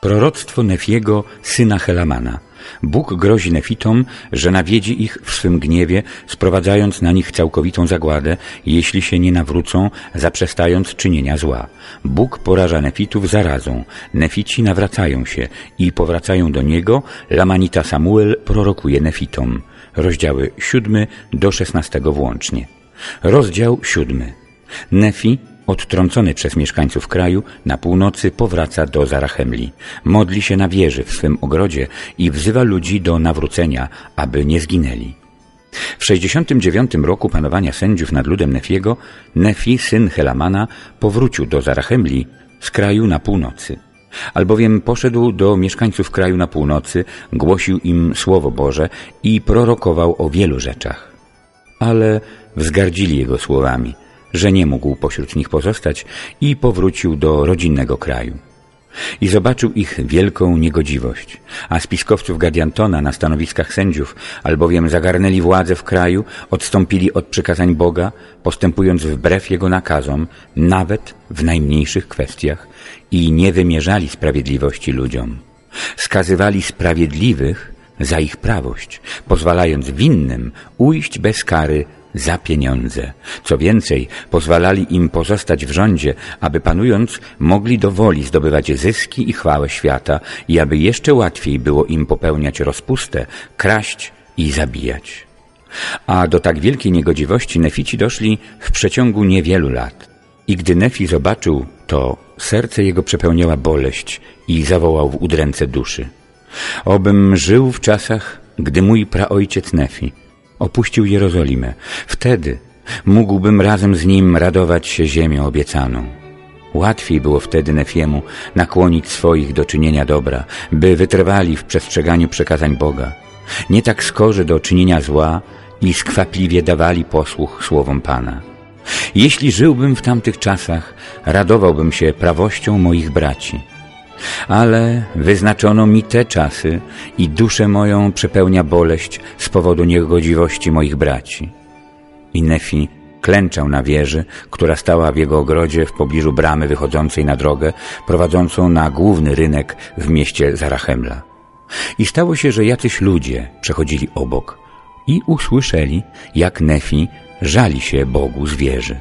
Proroctwo Nefiego, syna Helamana. Bóg grozi Nefitom, że nawiedzi ich w swym gniewie, sprowadzając na nich całkowitą zagładę, jeśli się nie nawrócą, zaprzestając czynienia zła. Bóg poraża Nefitów zarazą. Nefici nawracają się i powracają do Niego. Lamanita Samuel prorokuje Nefitom. Rozdziały siódmy do szesnastego włącznie. Rozdział siódmy. Nefi odtrącony przez mieszkańców kraju, na północy powraca do Zarachemli. Modli się na wieży w swym ogrodzie i wzywa ludzi do nawrócenia, aby nie zginęli. W 69 roku panowania sędziów nad ludem Nefiego, Nefi, syn Helamana, powrócił do Zarachemli z kraju na północy. Albowiem poszedł do mieszkańców kraju na północy, głosił im Słowo Boże i prorokował o wielu rzeczach. Ale wzgardzili jego słowami – że nie mógł pośród nich pozostać i powrócił do rodzinnego kraju. I zobaczył ich wielką niegodziwość, a spiskowców Gadiantona na stanowiskach sędziów, albowiem zagarnęli władzę w kraju, odstąpili od przykazań Boga, postępując wbrew Jego nakazom, nawet w najmniejszych kwestiach i nie wymierzali sprawiedliwości ludziom. Skazywali sprawiedliwych za ich prawość, pozwalając winnym ujść bez kary za pieniądze. Co więcej, pozwalali im pozostać w rządzie, aby panując mogli do woli zdobywać zyski i chwałę świata i aby jeszcze łatwiej było im popełniać rozpustę, kraść i zabijać. A do tak wielkiej niegodziwości Nefici doszli w przeciągu niewielu lat. I gdy Nefi zobaczył to, serce jego przepełniała boleść i zawołał w udręce duszy. Obym żył w czasach, gdy mój praojciec Nefi opuścił Jerozolimę. Wtedy mógłbym razem z nim radować się ziemią obiecaną. Łatwiej było wtedy Nefiemu nakłonić swoich do czynienia dobra, by wytrwali w przestrzeganiu przekazań Boga. Nie tak skorzy do czynienia zła i skwapliwie dawali posłuch słowom Pana. Jeśli żyłbym w tamtych czasach, radowałbym się prawością moich braci. Ale wyznaczono mi te czasy i duszę moją przepełnia boleść z powodu niegodziwości moich braci. I Nefi klęczał na wieży, która stała w jego ogrodzie w pobliżu bramy wychodzącej na drogę, prowadzącą na główny rynek w mieście Zarachemla. I stało się, że jacyś ludzie przechodzili obok i usłyszeli, jak Nefi żali się Bogu z wieży.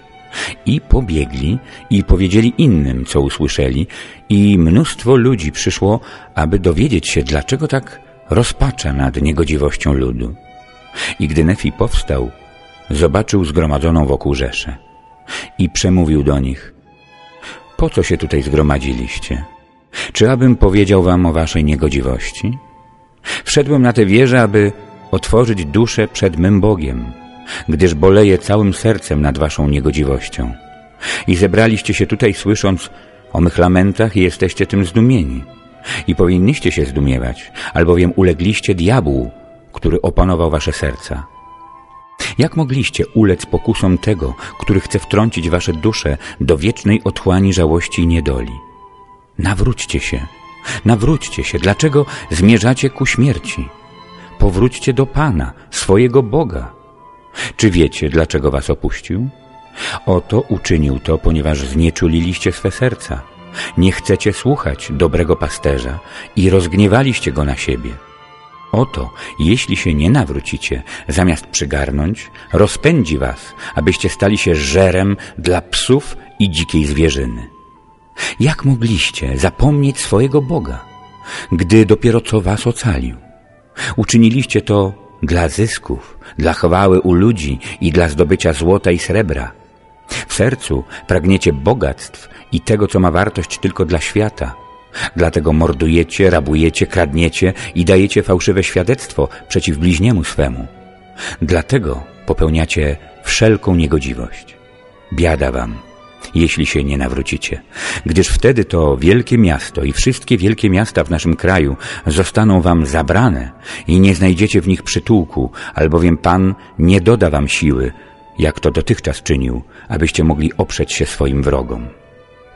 I pobiegli i powiedzieli innym, co usłyszeli, i mnóstwo ludzi przyszło, aby dowiedzieć się, dlaczego tak rozpacza nad niegodziwością ludu. I gdy Nefi powstał, zobaczył zgromadzoną wokół rzeszę i przemówił do nich Po co się tutaj zgromadziliście? Czy abym powiedział wam o waszej niegodziwości? Wszedłem na tę wieżę, aby otworzyć duszę przed mym Bogiem, gdyż boleję całym sercem nad waszą niegodziwością. I zebraliście się tutaj słysząc o mych lamentach i jesteście tym zdumieni. I powinniście się zdumiewać, albowiem ulegliście diabłu, który opanował wasze serca. Jak mogliście ulec pokusom tego, który chce wtrącić wasze dusze do wiecznej otchłani żałości i niedoli? Nawróćcie się, nawróćcie się. Dlaczego zmierzacie ku śmierci? Powróćcie do Pana, swojego Boga. Czy wiecie, dlaczego was opuścił? Oto uczynił to, ponieważ znieczuliliście swe serca. Nie chcecie słuchać dobrego pasterza i rozgniewaliście go na siebie. Oto, jeśli się nie nawrócicie, zamiast przygarnąć, rozpędzi was, abyście stali się żerem dla psów i dzikiej zwierzyny. Jak mogliście zapomnieć swojego Boga, gdy dopiero co was ocalił? Uczyniliście to dla zysków, dla chwały u ludzi i dla zdobycia złota i srebra. W sercu pragniecie bogactw i tego, co ma wartość tylko dla świata. Dlatego mordujecie, rabujecie, kradniecie i dajecie fałszywe świadectwo przeciw bliźniemu swemu. Dlatego popełniacie wszelką niegodziwość. Biada wam, jeśli się nie nawrócicie, gdyż wtedy to wielkie miasto i wszystkie wielkie miasta w naszym kraju zostaną wam zabrane i nie znajdziecie w nich przytułku, albowiem Pan nie doda wam siły, jak to dotychczas czynił, abyście mogli oprzeć się swoim wrogom.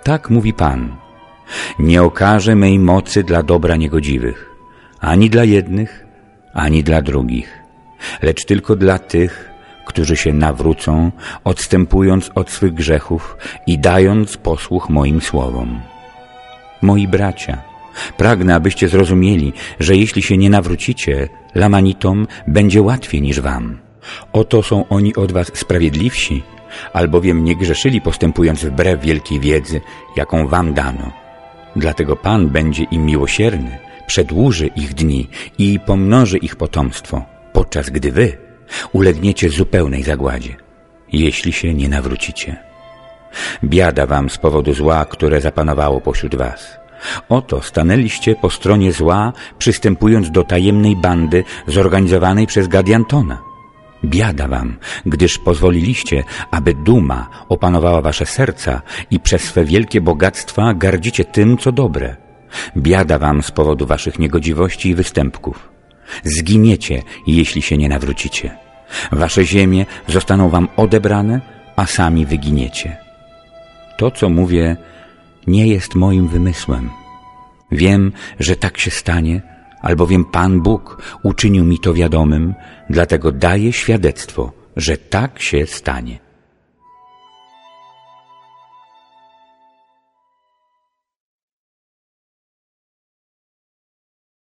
Tak mówi Pan. Nie okaże mej mocy dla dobra niegodziwych, ani dla jednych, ani dla drugich, lecz tylko dla tych, którzy się nawrócą, odstępując od swych grzechów i dając posłuch moim słowom. Moi bracia, Pragnę, abyście zrozumieli, że jeśli się nie nawrócicie, Lamanitom będzie łatwiej niż wam. Oto są oni od was sprawiedliwsi, albowiem nie grzeszyli postępując wbrew wielkiej wiedzy, jaką wam dano. Dlatego Pan będzie im miłosierny, przedłuży ich dni i pomnoży ich potomstwo, podczas gdy wy ulegniecie zupełnej zagładzie, jeśli się nie nawrócicie. Biada wam z powodu zła, które zapanowało pośród was. Oto stanęliście po stronie zła, przystępując do tajemnej bandy zorganizowanej przez Gadiantona. Biada wam, gdyż pozwoliliście, aby duma opanowała wasze serca i przez swe wielkie bogactwa gardzicie tym, co dobre. Biada wam z powodu waszych niegodziwości i występków. Zginiecie, jeśli się nie nawrócicie. Wasze ziemie zostaną wam odebrane, a sami wyginiecie. To, co mówię, nie jest moim wymysłem. Wiem, że tak się stanie, albowiem Pan Bóg uczynił mi to wiadomym, dlatego daję świadectwo, że tak się stanie.